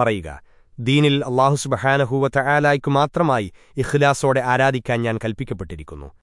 പറയുക. ദീനിൽ അള്ളാഹുസുബഹാനഹൂവത്ത ആലായ്ക്കു മാത്രമായി ഇഖ്ലാസോടെ ആരാധിക്കാൻ ഞാൻ കൽപ്പിക്കപ്പെട്ടിരിക്കുന്നു.